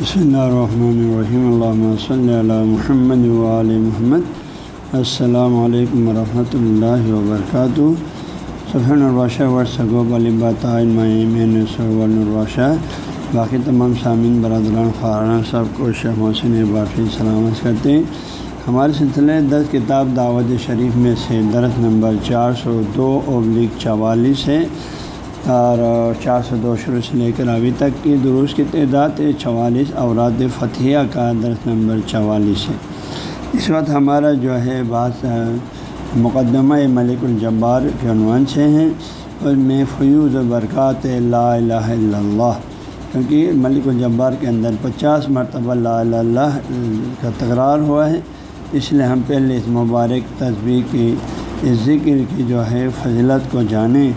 بسم اللہ الرحمن الرحیم اللہ صلی اللہ محمد وعلی محمد السلام علیکم ورحمۃ اللہ وبرکاتہ سفین الباشہ ورثب الباطمین سرول الباشہ باقی تمام سامعین برادران خاران سب کو شیخ محسن باقی سلامت کرتے ہیں ہمارے سلسلے دس کتاب دعوت شریف میں سے درس نمبر چار سو دو ابلک چوالیس ہے اور چار سو دو شروع سے لے کر ابھی تک کی دروس کی تعداد چوالیس، اوراد فتحیہ کا درس نمبر چوالیس ہے۔ اس وقت ہمارا جو ہے بعض مقدمہ ملک الجبار کے عنوان سے ہیں۔ اور میں فیوز و برکات لا الہ الا اللہ، کیونکہ ملک الجبار کے اندر پچاس مرتبہ لا الہ اللہ کا تکرار ہوا ہے۔ اس لیے ہم پہلے اس مبارک تصویر کی، اس ذکر کی جو ہے فضلت کو جانیں۔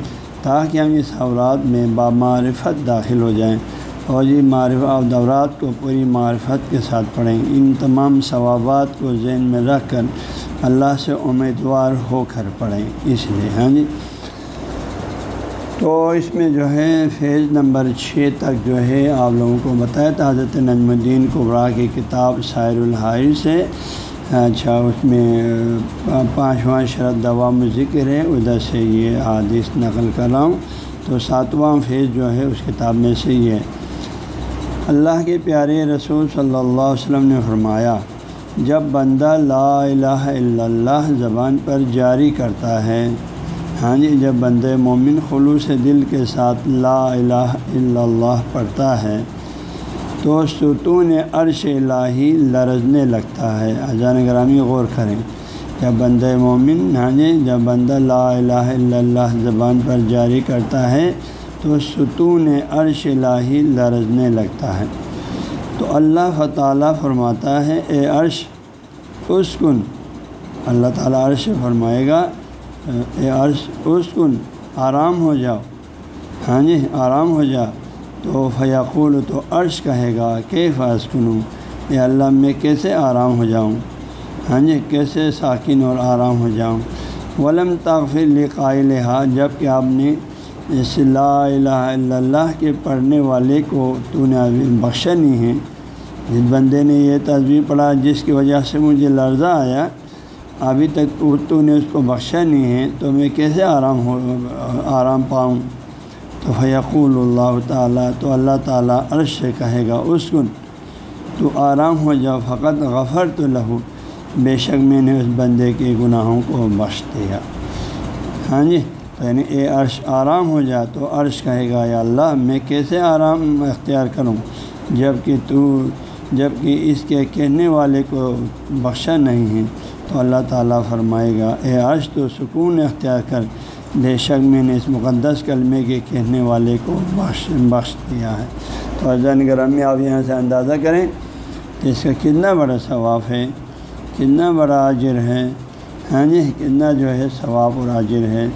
تاکہ ہم اس اورات میں بامعرفت داخل ہو جائیں اور یہ معرف دورات کو پوری معرفت کے ساتھ پڑھیں۔ ان تمام ثوابات کو ذہن میں رکھ کر اللہ سے امیدوار ہو کر پڑھیں۔ اس لیے ہاں جی۔ تو اس میں جو ہے، فیض نمبر چھ تک جو ہے، آپ لوگوں کو بتایا تھا، حضرت نجم الدین قبرا کی کتاب سائر الحائی سے۔ اچھا اس میں پانچواں شرط دوا میں ذکر ہے، ادھر سے یہ حادث نقل کر رہا ہوں تو ساتواں فیض جو ہے، اس کتاب میں سے یہ ہے۔ اللہ کے پیارے رسول صلی اللہ علیہ وسلم نے فرمایا، جب بندہ لا الہ الا اللہ زبان پر جاری کرتا ہے ہاں جی جب بندے مومن خلوص دل کے ساتھ لا الہ الا اللہ پڑھتا ہے تو ستون عرش الہی لرزنے لگتا ہے۔ اجان گرامی غور کریں۔ جب بندہ مومن ہاں جی جب بندہ لا الہ الا اللہ زبان پر جاری کرتا ہے تو ستون عرش الہی لرزنے لگتا ہے۔ تو اللہ تعالیٰ فرماتا ہے، اے عرش، اسکن۔ اللہ تعالیٰ عرش فرمائے گا، اے عرش، اسکن، آرام ہو جاؤ۔ ہاں جی آرام ہو جا تو فیاقول تو عرش کہے گا کہ فاس کنوں اے اللہ، میں کیسے آرام ہو جاؤں؟ ہاں جی کیسے ساکن اور آرام ہو جاؤں؟ ولم تغفر قائل ہا جبکہ آپ نے اس لا الہ الا اللہ کے پڑھنے والے کو تو نے ابھی بخشا نہیں ہے۔ جس بندے نے یہ تصویر پڑھا، جس کی وجہ سے مجھے لرزہ آیا، ابھی تک تو نے اس کو بخشا نہیں ہے، تو میں کیسے آرام ہو، آرام پاؤں؟ تو فیقول اللہ تعالیٰ تو اللہ تعالیٰ عرش سے کہے گا، اسکن، تو آرام ہو جاؤ فقط غفر تو لہو بے شک میں نے اس بندے کے گناہوں کو بخش دیا۔ ہاں جی یعنی اے عرش آرام ہو جا، تو عرش کہے گا، یا اللہ، میں کیسے آرام اختیار کروں؟ جبکہ تو جبکہ اس کے کہنے والے کو بخشا نہیں ہے، تو اللہ تعالیٰ فرمائے گا، اے عرش، تو سکون اختیار کر۔ بے شک میں نے اس مقدس کلمے کے کہنے والے کو بخش بخش دیا ہے۔ تو ارجن گرامی آپ یہاں سے اندازہ کریں کہ اس کا کتنا بڑا ثواب ہے، کتنا بڑا عاجر ہے ہاں جی کتنا جو ہے ثواب اور عاجر ہے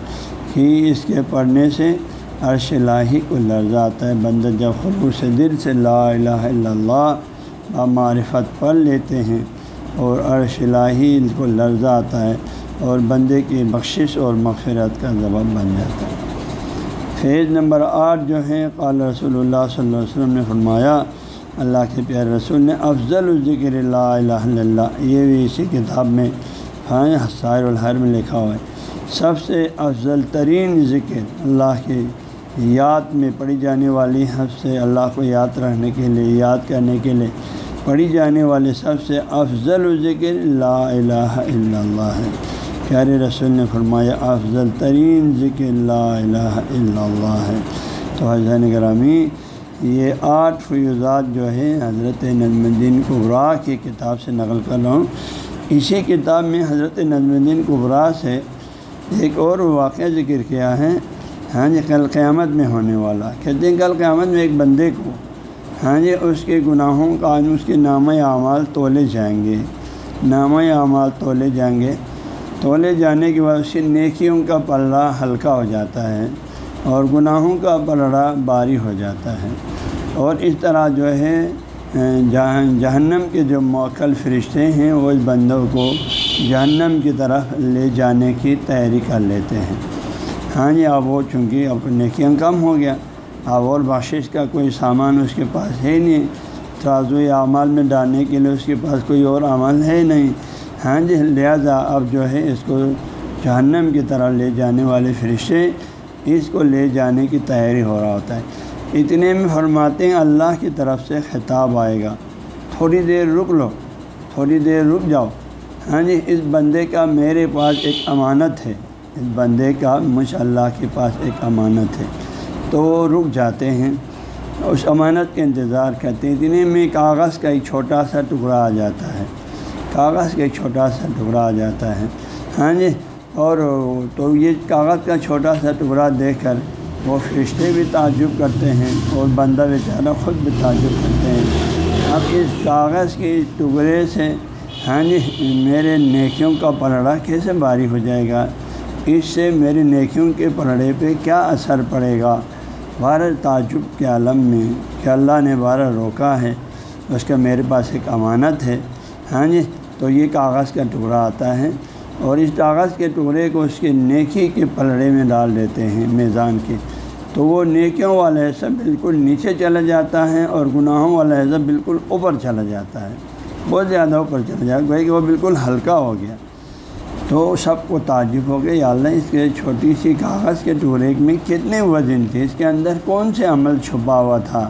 کہ اس کے پڑھنے سے عرش الہی کو لرزہ آتا ہے۔ بندہ جب خلوص دل سے لا الہ الا اللہ معرفت پڑھ لیتے ہیں اور عرش الہی کو لرزہ آتا ہے۔ اور بندے کی بخشش اور مغفرت کا ذبح بن جاتا ہے۔ فیض نمبر آٹھ جو ہے، قال رسول اللہ صلی اللہ علیہ وسلم نے فرمایا، اللہ کے پیارے رسول نے، افضل الذکر اللہ الہ اللہ، یہ بھی اسی کتاب میں ہاں حسائر الحر میں لکھا ہوا ہے۔ سب سے افضل ترین ذکر اللہ کے یاد میں پڑھی جانے والی حب سے اللہ کو یاد رکھنے کے لیے، یاد کرنے کے لیے پڑھی جانے والے سب سے افضل ذکر لا الہ الا اللہ ہے۔ پیارے رسول نے فرمایا، افضل ترین ذکر لا الہ الا اللہ ہے۔ تو حضرت گرامی، یہ آٹھ فیوزات جو ہے حضرت نظم الدین قبرا کی کتاب سے نقل کر رہا ہوں اسی کتاب میں حضرت نظم الدین قبرا سے ایک اور واقعہ ذکر کیا ہے۔ ہاں جی کل قیامت میں ہونے والا۔ کہتے ہیں کل قیامت میں ایک بندے کو ہاں جی اس کے گناہوں کا، اس کے نامہ اعمال تولے جائیں گے۔ نامہ اعمال تولے جائیں گے۔ تولے جانے کے بعد اس کی نیکیوں کا پلڑا ہلکا ہو جاتا ہے اور گناہوں کا پلڑا باری ہو جاتا ہے اور اس طرح جو ہے جہنم کے جو موکل فرشتے ہیں، وہ اس بندوں کو جہنم کی طرف لے جانے کی تیاری کر لیتے ہیں۔ ہاں جی اب وہ چونکہ اب نیکیاں کم ہو گیا، اب اور بخشش کا کوئی سامان اس کے پاس ہے نہیں۔ ترازو اعمال میں ڈالنے کے لیے اس کے پاس کوئی اور عمل ہے نہیں۔ ہاں جی لہٰذا اب جو ہے اس کو جہنم کی طرح لے جانے والے فرشتے اس کو لے جانے کی تیاری ہو رہا ہوتا ہے۔ اتنے میں فرماتے ہیں، اللہ کی طرف سے خطاب آئے گا۔ تھوڑی دیر رک لو، تھوڑی دیر رک جاؤ۔ ہاں جی اس بندے کا میرے پاس ایک امانت ہے۔ اس بندے کا مجھ اللہ کے پاس ایک امانت ہے۔ تو وہ رک جاتے ہیں۔ اس امانت کے انتظار کرتے ہیں۔ اتنے میں کاغذ کا ایک چھوٹا سا ٹکڑا آ جاتا ہے۔ کاغذ کا ایک چھوٹا سا ٹکڑا آ جاتا ہے۔ ہاں جی اور تو یہ کاغذ کا چھوٹا سا ٹکڑا دیکھ کر وہ فرشتے بھی تعجب کرتے ہیں اور بندہ بیچارہ خود بھی تعجب کرتے ہیں۔ اب اس کاغذ کے ٹکڑے سے ہاں جی میرے نیکیوں کا پلڑا کیسے باری ہو جائے گا؟ اس سے میرے نیکیوں کے پلڑے پہ کیا اثر پڑے گا؟ بارہ تعجب کے عالم میں کہ اللہ نے بارہ روکا ہے۔ اس کا میرے پاس ایک امانت ہے۔ ہاں جی تو یہ کاغذ کا ٹکڑا آتا ہے اور اس کاغذ کے ٹکڑے کو اس کے نیکی کے پلڑے میں ڈال دیتے ہیں میزان کے۔ تو وہ نیکیوں والا حصہ بالکل نیچے چلا جاتا ہے اور گناہوں والا حصہ بالکل اوپر چلا جاتا ہے۔ بہت زیادہ اوپر چلا جائے گا کہ وہ بالکل ہلکا ہو گیا۔ تو سب کو تعجب ہو گیا، یا اللہ اس کے چھوٹی سی کاغذ کے ٹکڑے میں کتنے وزن تھے، اس کے اندر کون سے عمل چھپا ہوا تھا،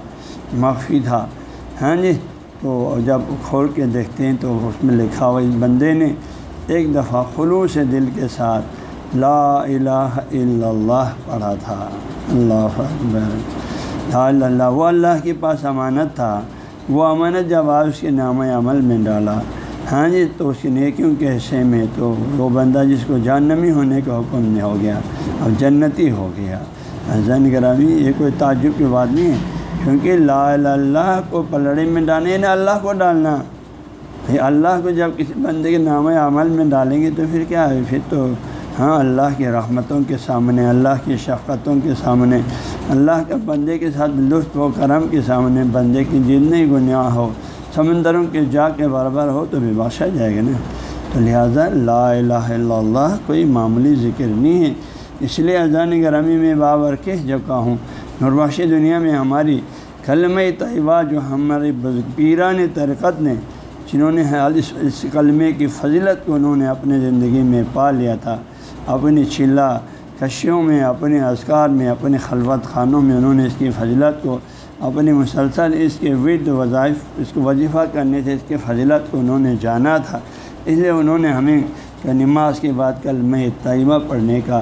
مخفی تھا۔ ہاں جی تو جب کھول کے دیکھتے ہیں تو اس میں لکھا ہوا اس بندے نے ایک دفعہ خلوص دل کے ساتھ لا الہ الا اللہ پڑھا تھا۔ اللہ لا اللہ۔ وہ اللہ کے پاس امانت تھا۔ وہ امانت جب آپ اس کے نام عمل میں ڈالا۔ ہاں جی تو اس کی نیکیوں کے حصے میں تو وہ بندہ جس کو جہنمی ہونے کا حکم نہیں ہو گیا، اب جنتی ہو گیا۔ ہاں، زن گرامی، یہ کوئی تعجب کی بات نہیں ہے۔ کیونکہ لا اللہ کو پلڑے میں ڈالنے یعنی اللہ کو ڈالنا۔ اللہ کو جب کسی بندے کے نام عمل میں ڈالیں گے تو پھر کیا ہے؟ پھر تو ہاں اللہ کی رحمتوں کے سامنے، اللہ کی شفقتوں کے سامنے، اللہ کے بندے کے ساتھ لطف و کرم کے سامنے بندے کی جتنے گناہ ہو، سمندروں کے جا کے برابر ہو تو بھی بادشاہ جائے گا نا۔ تو لہٰذا لا الہ الا اللہ کوئی معمولی ذکر نہیں ہے۔ اس لیے اذان گرامی میں بابر کے جو کہوں نرواشی دنیا میں ہماری کلمہ طیبہ جو ہمارے پیران ترکت نے، جنہوں نے اس کلمے کی فضیلت کو انہوں نے اپنے زندگی میں پا لیا تھا، اپنی چلا کشیوں میں، اپنے اذکار میں، اپنے خلوت خانوں میں انہوں نے اس کی فضلت کو، اپنی مسلسل اس کے ورد وظائف، اس کو وظیفہ کرنے سے اس کے فضلت کو انہوں نے جانا تھا۔ اس لیے انہوں نے ہمیں نماز کے بعد کلمہ طیبہ پڑھنے کا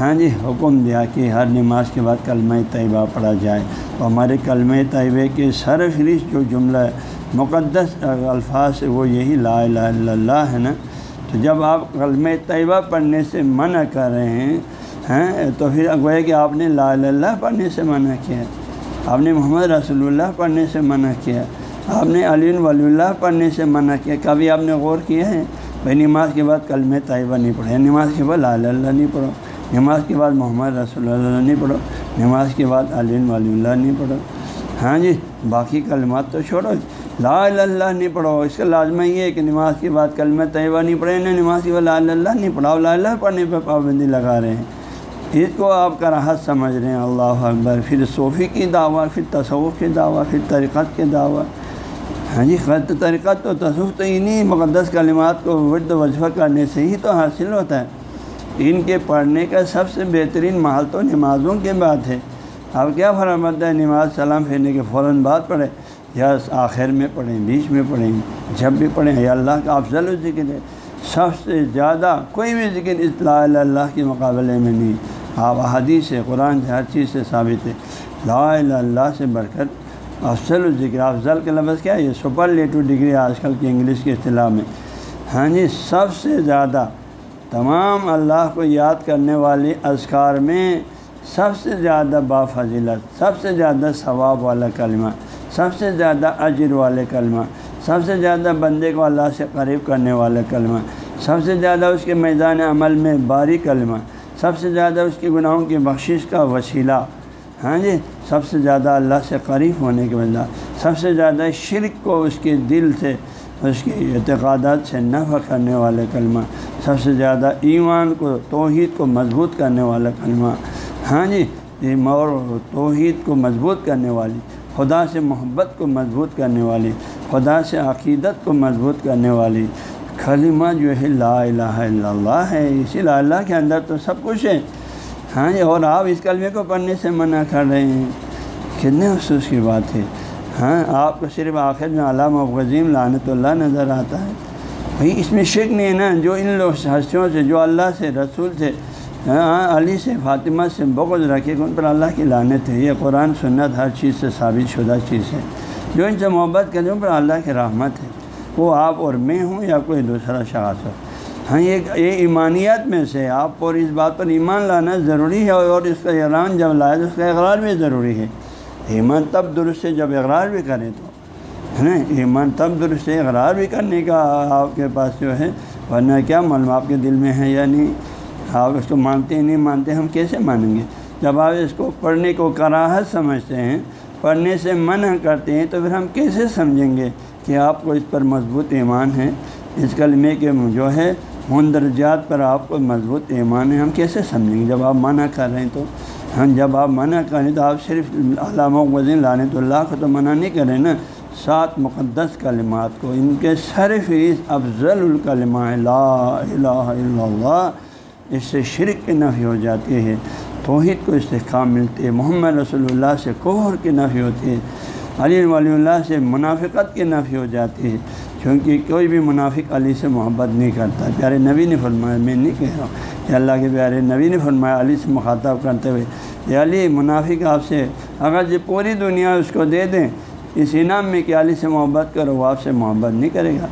ہاں جی حکم دیا کہ ہر نماز کے بعد کلمہ طیبہ پڑھا جائے۔ تو ہمارے کلمہ طیبے کے سر فہرست جو جملہ ہے مقدس الفاظ وہ یہی لا الہ الا اللہ ہے نا۔ تو جب آپ کلمہ طیبہ پڑھنے سے منع کر رہے ہیں ہیں تو پھر گویا کہ آپ نے لا اللہ پڑھنے سے منع کیا۔ آپ نے محمد رسول اللہ پڑھنے سے منع کیا۔ آپ نے علی ولی اللہ پڑھنے سے منع کیا۔ کبھی آپ نے غور کیا ہے؟ بھائی، نماز کے بعد کلم طیبہ نہیں پڑھے، نماز کے بعد لا اللہ نہیں پڑھو۔ نماز کے بعد محمد رسول اللہ نہیں پڑھو، نماز کے بعد علی ولی اللہ نہیں پڑھو۔ ہاں جی باقی کلمات تو چھوڑو۔ لا اللہ نہیں پڑھو، اس کا لازمہ یہ ہے کہ نماز کے بعد کلمہ طیبہ نہیں پڑھے، نہ نماز کے بعد لا اللہ نہیں پڑھاؤ، لا اللہ پڑھنے پہ پابندی لگا رہے ہیں۔ اس کو آپ کا راحت سمجھ رہے ہیں۔ اللہ اکبر، پھر صوفی کی دعوت پھر تصوف کی دعوت پھر طریقت کے دعوت ہاں جی خط طریقت تو تصوف تو انہیں مقدس کلمات کو ورد وظفہ کرنے سے ہی تو حاصل ہوتا ہے۔ ان کے پڑھنے کا سب سے بہترین محل تو نمازوں کے بعد ہے۔ اب کیا فرمت ہے نماز سلام پھیرنے کے فوراً بعد پڑھے یا آخر میں پڑھیں، بیچ میں پڑھیں، جب بھی پڑھیں، یا اللہ کا افضل ذکر ہے۔ سب سے زیادہ کوئی بھی ذکر اطلاع اللہ کے مقابلے میں نہیں۔ آپ حدیث سے، قرآن سے، ہر چیز سے ثابت ہے۔ لا اللہ سے بڑھ کر افضل ذکر افضل کے لفظ کیا ہے؟ یہ سپر لیٹو ڈگری آج کل کی انگلش کے اصطلاح میں۔ ہاں جی سب سے زیادہ تمام اللہ کو یاد کرنے والی اذکار میں سب سے زیادہ بافضلت، سب سے زیادہ ثواب والا کلمہ، سب سے زیادہ اجر والے کلمہ، سب سے زیادہ بندے کو اللہ سے قریب کرنے والے کلمہ، سب سے زیادہ اس کے میدان عمل میں باری کلمہ، سب سے زیادہ اس کی گناہوں کی بخشش کا وسیلہ۔ ہاں جی؟ سب سے زیادہ اللہ سے قریب ہونے کے وجہ سب سے زیادہ شرک کو اس کے دل سے اس کی اعتقادات سے نفع کرنے والے کلمہ، سب سے زیادہ ایمان کو، توحید کو مضبوط کرنے والا کلمہ۔ ہاں جی اور توحید کو مضبوط کرنے والی، خدا سے محبت کو مضبوط کرنے والی، خدا سے عقیدت کو مضبوط کرنے والی۔ کلمہ جو ہے لا الہ الا اللہ ہے، اسی لا اللہ کے اندر تو سب کچھ ہے۔ ہاں جی اور آپ اس کلمے کو پڑھنے سے منع کر رہے ہیں۔ کتنے افسوس کی بات ہے۔ ہاں آپ کو صرف آخر میں علامہ غزیم لعنت اللہ نظر آتا ہے۔ بھائی، اس میں شک نہیں ہے نا، جو ان لوگ ہنسیوں سے، جو اللہ سے، رسول سے ہاں علی سے، فاطمہ سے بغض رکھے، ان پر اللہ کی لانت ہے۔ یہ قرآن، سنت ہر چیز سے ثابت شدہ چیز ہے۔ جو ان سے محبت کرے، ان پر اللہ کی رحمت ہے۔ وہ آپ اور میں ہوں یا کوئی دوسرا شخص ہو؟ ہاں یہ یہ ایمانیت میں سے آپ اور اس بات پر ایمان لانا ضروری ہے اور اس کا اعلان جب لائے تو اس کا اقرار بھی ضروری ہے۔ ایمان تب درست ہے جب اقرار بھی کریں تو، ہے نا؟ ایمان تب درست ہے، اقرار بھی کرنے کا آپ کے پاس جو ہے، ورنہ کیا معلوم آپ کے دل میں ہے یا نہیں؟ آپ اس کو مانتے ہیں، نہیں مانتے ہم کیسے مانیں گے؟ جب آپ اس کو پڑھنے کو کراہت سمجھتے ہیں، پڑھنے سے منع کرتے ہیں، تو پھر ہم کیسے سمجھیں گے کہ آپ کو اس پر مضبوط ایمان ہے؟ اس کلمے کے جو ہے مندرجات پر آپ کو مضبوط ایمان ہے، ہم کیسے سمجھیں گے؟ جب آپ منع کر رہے ہیں تو ہم جب آپ منع کریں تو آپ صرف علامہ وزین لانے تو اللہ کو تو منع نہیں کریں نا، سات مقدس کلمات کو، ان کے سر فیس افضل الکلمہ لا الہ الا اللہ، اس سے شرک کی نفی ہو جاتی ہے، توحید کو استحکام ملتی ہے محمد رسول اللہ سے کوہر کی نفی ہوتی ہے، علی ولی اللہ سے منافقت کی نفی ہو جاتی ہے کیونکہ کوئی بھی منافق علی سے محبت نہیں کرتا۔ پیارے نبی نے فرمایا، میں نہیں کہہ رہا ہوں۔ اللہ کے پیارے نبی نے فرمایا، علی سے مخاطب کرتے ہوئے یہ علی، منافق آپ سے، اگر جو پوری دنیا اس کو دے دیں، اس انعام میں کہ علی سے محبت کرو، وہ آپ سے محبت نہیں کرے گا۔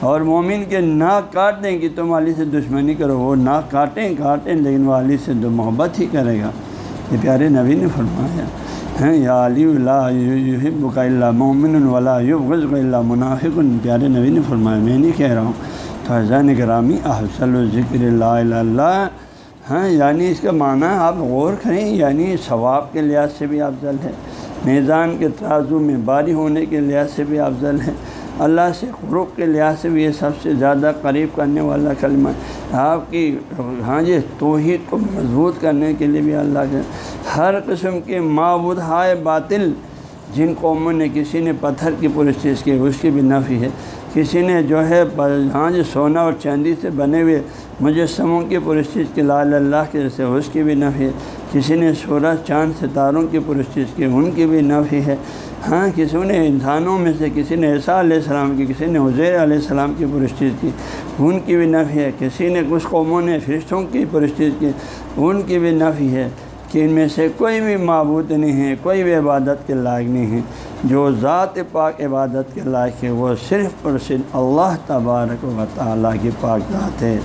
اور مومن کے ناک کاٹ دیں کہ تم علی سے دشمنی کرو، وہ ناک کاٹیں کاٹیں، لیکن وہ علی سے محبت ہی کرے گا۔ یہ پیارے نبی نے فرمایا، ہیں، یا علی اللہ کا اللہ مومن غز اللہ منافق۔ پیارے نبی نے فرمایا، میں نہیں کہہ رہا ہوں تو حضان گرامی احسل و ذکر اللہ اللہ۔ ہاں یعنی اس کا معنی آپ غور کریں یعنی ثواب کے لحاظ سے بھی افضل ہے۔ میزان کے ترازو میں باری ہونے کے لحاظ سے بھی افضل ہے۔ اللہ سے قرب کے لحاظ سے بھی یہ سب سے زیادہ قریب کرنے والا کلمہ۔ آپ کی ہاں جی توحید کو مضبوط کرنے کے لیے بھی اللہ کے، ہر قسم کے معبود ہائے باطل، جن قوموں نے کسی نے پتھر کی پرستش کی، اس کی بھی نفی ہے۔ کسی نے جو ہے ہاں جی سونا اور چاندی سے بنے ہوئے مجسموں کی پرستش کی لال اللہ کے جیسے اس کی بھی نفی ہے۔ کسی نے سورج چاند ستاروں کی پرستش کی، ان کی بھی نفی ہے۔ ہاں کسی نے انسانوں میں سے کسی نے عیسیٰ علیہ السلام کی، کسی نے حضیر علیہ السلام کی پرستش کی، ان کی بھی نفی ہے۔ کسی نے کچھ قوموں نے فرشتوں کی پرستش کی، ان کی بھی نفی ہے۔ کہ ان میں سے کوئی بھی معبود نہیں ہے، کوئی بھی عبادت کے لائق نہیں ہے۔ جو ذات پاک عبادت کے لائق ہے، وہ صرف اور صرف اللہ تبارک و تعالیٰ کی پاک ذات ہے۔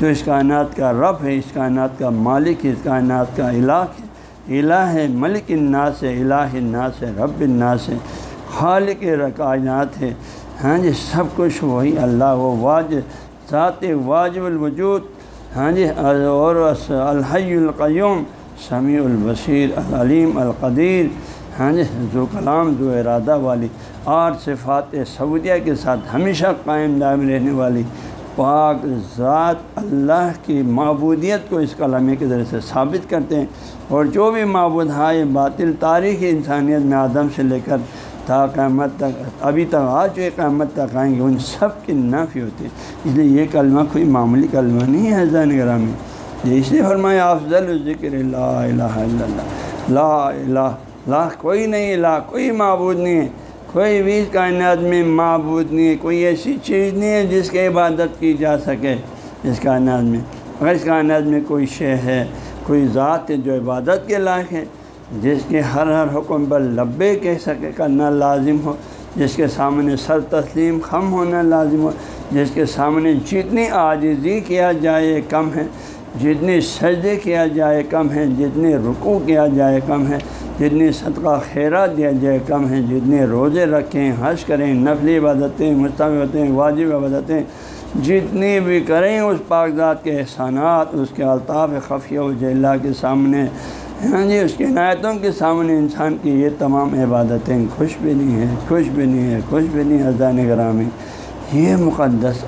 جو اس کائنات کا رب ہے، اس کائنات کا مالک ہے، اس کائنات کا علاق ہے۔ الہ ہے ملک الناس ہے، الہ الناس ہے رب الناس ہے۔ خالق کائنات ہے۔ ہاں جی سب کچھ وہی اللہ و واج، ذات واجب الوجود۔ ہاں جی اور الحی القیوم، سمیع البصیر، العلیم القدیر۔ ہاں جی جو کلام، جو ارادہ والی آٹھ صفات سعودیہ کے ساتھ ہمیشہ قائم دائم رہنے والی پاک ذات اللہ کی معبودیت کو اس کلامے کے ذریعے سے ثابت کرتے ہیں۔ اور جو بھی معبود ہائے باطل تاریخی انسانیت میں آدم سے لے کر تا قیامت تک، ابھی تک آ چکے قیامت تک آئیں گے، ان سب کی نافی ہوتی ہے۔ اس لیے یہ کلمہ کوئی معمولی کلمہ نہیں ہے، زین گرامی۔ اس لیے فرمایا، افضل ذکر لا الہ الا اللہ۔ لا الہ لا، کوئی نہیں، لا، کوئی معبود نہیں ہے۔ کوئی بھی کائنات میں معبود نہیں ہے۔ کوئی ایسی چیز نہیں ہے جس کی عبادت کی جا سکے اس کائنات میں۔ اگر اس کائنات میں کوئی شے ہے، کوئی ذات ہے جو عبادت کے لائق ہے، جس کے ہر ہر حکم پر لبے کہہ سکے، کرنا لازم ہو۔ جس کے سامنے سر تسلیم خم ہونا لازم ہو۔ جس کے سامنے جتنی عاجزی کیا جائے کم ہے، جتنی سجدے کیا جائے کم ہے جتنے رکو کیا جائے کم ہے جتنی صدقہ خیرہ دیا جائے، کم ہے جتنے روزے رکھیں، حج کریں، نفلی عبادتیں مستقبتیں واجب عبادتیں، جتنی بھی کریں، اس کاغذات کے احسانات، اس کے الطاف خفیہ و جلہ کے سامنے۔ ہاں جی اس کی عنایتوں کے سامنے انسان کی یہ تمام عبادتیں خوش بھی نہیں ہیں، خوش بھی نہیں ہے خوش بھی نہیں ہے گرامی یہ مقدس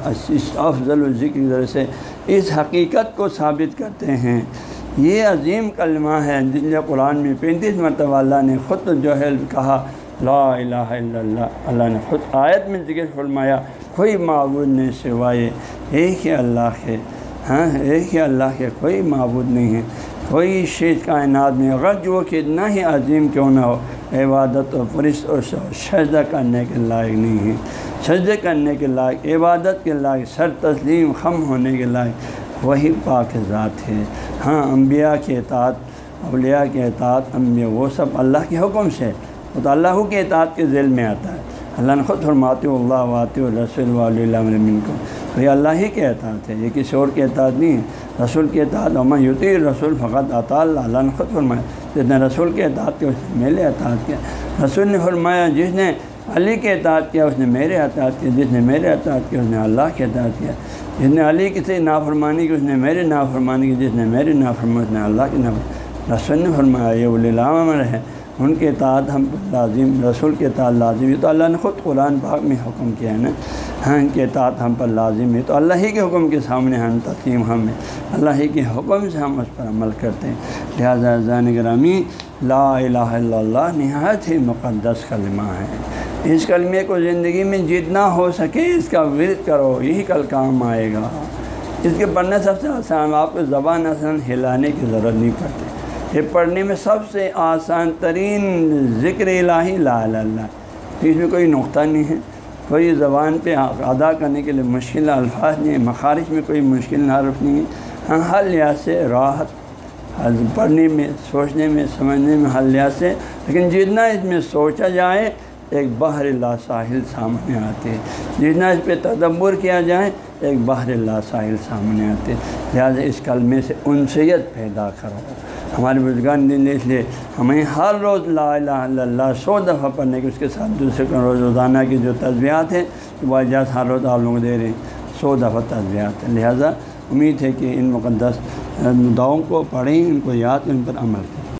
افضل الذکر کی سے اس حقیقت کو ثابت کرتے ہیں۔ یہ عظیم کلمہ ہے جن قرآن میں پینتیس مرتبہ اللہ نے خود جو ہے کہا، لا الہ الا اللہ اللہ نے خود آیت میں ذکر فرمایا، کوئی معبود نہیں سوائے ایک ہی اللہ کے ہاں ایک ہی اللہ کے کوئی معبود نہیں ہے۔ کوئی شیز کائنات میں اگر جو کتنا ہی عظیم کیوں نہ ہو، عبادت و پرس و سجدہ کرنے کے لائق نہیں ہے۔ سجدے کرنے کے لائق، عبادت کے لائق، سر تسلیم، خم ہونے کے لائق۔ وہی پاک ذات ہے۔ ہاں انبیاء کے اطاعت، اولیاء کے اطاعت، انبیاء، وہ سب اللہ کے حکم سے، وہ تو اللہ کے اطاعت کے ذیل میں آتا ہے۔ اللہ نے خود فرماتے اللہ واطی الرسول اللہ کو تو یہ اللہ ہی کے اطاعت ہے، یہ کسی اور کے اطاعت نہیں ہے۔ رسول کے جس نے علی کے اطاعت کسی نافرمانی کی، اس نے میرے نافرمانی کی، جس نے میرے نافرمانی، اس نے اللہ کی نافرمانی رسول نے فرمایا، یہ علامہ ہے ان کے اطاعت ہم لازم، رسول کے اطاعت لازم ہے۔ تو اللہ نے خود قرآن پاک میں حکم کیا ہے نا ہاں ان کے اطاعت ہم پر لازم ہے۔ تو اللہ ہی کے حکم کے سامنے ہم تسلیم ہم اللہ ہی کے حکم سے ہم اس پر عمل کرتے ہیں۔ لہٰذا زان گرامی، لا الہ الا اللہ نہایت ہی مقدس کلمہ ہے۔ اس کلمے کو زندگی میں جتنا ہو سکے اس کا ورد کرو، یہی کل کام آئے گا۔ اس کے پڑھنے سب سے آسان، آپ کو زبان آسان ہلانے کی ضرورت نہیں پڑتی۔ یہ پڑھنے میں سب سے آسان ترین ذکر الہی لا اللہ۔ اس میں کوئی نقطہ نہیں ہے۔ کوئی زبان پہ ادا کرنے کے لیے مشکل الفاظ نہیں ہے، مخارج میں کوئی مشکل حرف نہیں ہے۔ ہاں ہر لحاظ سے راحت پڑھنے میں، سوچنے میں، سمجھنے میں ہر لحاظ سے، لیکن جتنا اس میں سوچا جائے ایک بحر لا ساحل سامنے آتے جتنا اس پہ تدبر کیا جائے، ایک بحر لا ساحل سامنے آتے لہٰذا اس کلمے سے انسیت پیدا کرو۔ ہمارے بزرگان دن اس لیے ہمیں ہر روز لا الہ الا اللہ سو دفعہ پڑھنے کے اس کے ساتھ دوسرے کو روز روزانہ کی جو تجزیات ہیں وہ اجازت ہر روز آپ لوگ دے رہے ہیں۔ سو دفعہ تجزیات ہیں۔ لہٰذا امید ہے کہ ان مقدس دعاؤں کو پڑھیں، ان کو یاد، ان پر عمل کریں۔